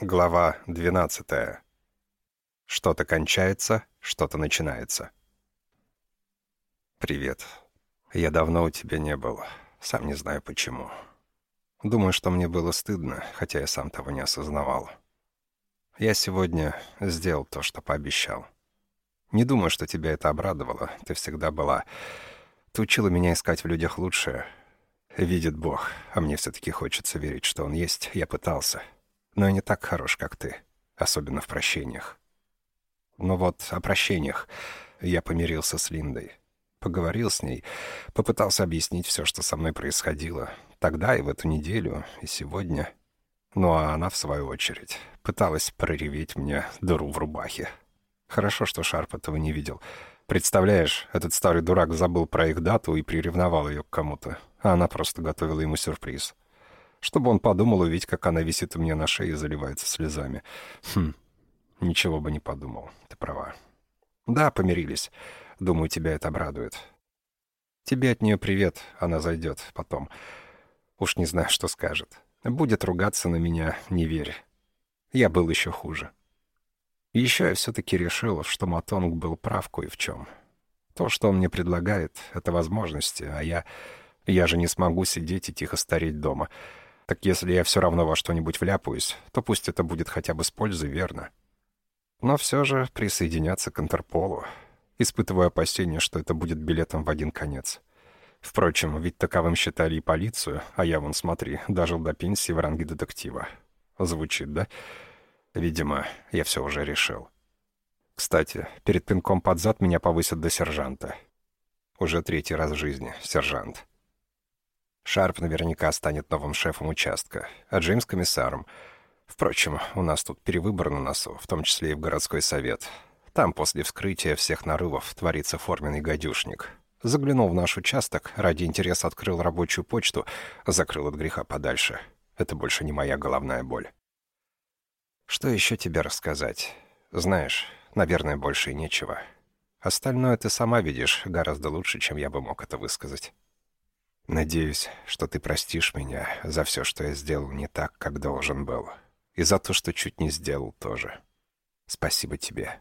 Глава 12. Что-то кончается, что-то начинается. Привет. Я давно у тебя не был. Сам не знаю почему. Думаю, что мне было стыдно, хотя я сам того не осознавал. Я сегодня сделал то, что пообещал. Не думаю, что тебя это обрадовало. Ты всегда была... Ты учила меня искать в людях лучшее. Видит Бог, а мне все-таки хочется верить, что Он есть. Я пытался но я не так хорош, как ты, особенно в прощениях. Но вот о прощениях я помирился с Линдой. Поговорил с ней, попытался объяснить все, что со мной происходило. Тогда и в эту неделю, и сегодня. Ну а она, в свою очередь, пыталась прореветь мне дыру в рубахе. Хорошо, что Шарп этого не видел. Представляешь, этот старый дурак забыл про их дату и приревновал ее к кому-то, а она просто готовила ему сюрприз чтобы он подумал, увидеть, как она висит у меня на шее и заливается слезами. Хм, ничего бы не подумал, ты права. Да, помирились. Думаю, тебя это обрадует. Тебе от нее привет, она зайдет потом. Уж не знаю, что скажет. Будет ругаться на меня, не верь. Я был еще хуже. еще я все-таки решил, что Матонг был прав кое в чем. То, что он мне предлагает, — это возможности, а я... Я же не смогу сидеть и тихо стареть дома. Так если я все равно во что-нибудь вляпаюсь, то пусть это будет хотя бы с пользой, верно? Но все же присоединяться к Интерполу. Испытываю опасения, что это будет билетом в один конец. Впрочем, ведь таковым считали и полицию, а я, вон, смотри, дожил до пенсии в ранге детектива. Звучит, да? Видимо, я все уже решил. Кстати, перед пинком под зад меня повысят до сержанта. Уже третий раз в жизни, сержант. Шарп наверняка станет новым шефом участка, а Джеймс — комиссаром. Впрочем, у нас тут перевыбор на носу, в том числе и в городской совет. Там после вскрытия всех нарывов творится форменный гадюшник. Заглянул в наш участок, ради интереса открыл рабочую почту, закрыл от греха подальше. Это больше не моя головная боль. Что еще тебе рассказать? Знаешь, наверное, больше и нечего. Остальное ты сама видишь гораздо лучше, чем я бы мог это высказать. Надеюсь, что ты простишь меня за все, что я сделал не так, как должен был. И за то, что чуть не сделал тоже. Спасибо тебе».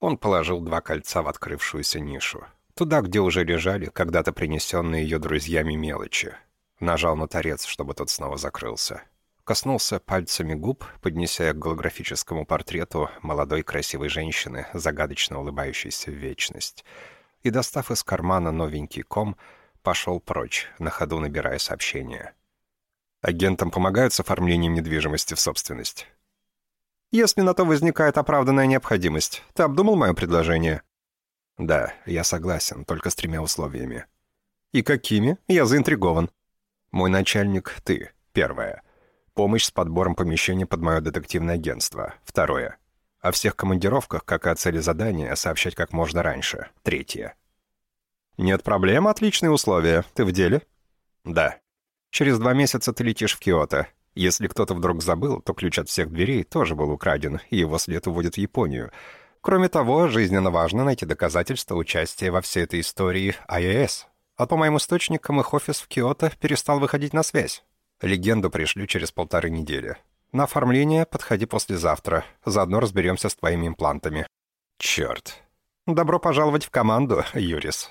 Он положил два кольца в открывшуюся нишу. Туда, где уже лежали когда-то принесенные ее друзьями мелочи. Нажал на торец, чтобы тот снова закрылся. Коснулся пальцами губ, поднеся к голографическому портрету молодой красивой женщины, загадочно улыбающейся в вечность. И, достав из кармана новенький ком, пошел прочь, на ходу набирая сообщения. Агентам помогают с оформлением недвижимости в собственность? Если на то возникает оправданная необходимость. Ты обдумал мое предложение? Да, я согласен, только с тремя условиями. И какими? Я заинтригован. Мой начальник — ты. Первое. Помощь с подбором помещения под мое детективное агентство. Второе. О всех командировках, как и о цели задания, сообщать как можно раньше. Третье. «Нет проблем, отличные условия. Ты в деле?» «Да. Через два месяца ты летишь в Киото. Если кто-то вдруг забыл, то ключ от всех дверей тоже был украден, и его след уводит в Японию. Кроме того, жизненно важно найти доказательства участия во всей этой истории АЭС. А по моим источникам их офис в Киото перестал выходить на связь. Легенду пришлю через полторы недели. На оформление подходи послезавтра. Заодно разберемся с твоими имплантами. Черт. Добро пожаловать в команду, Юрис.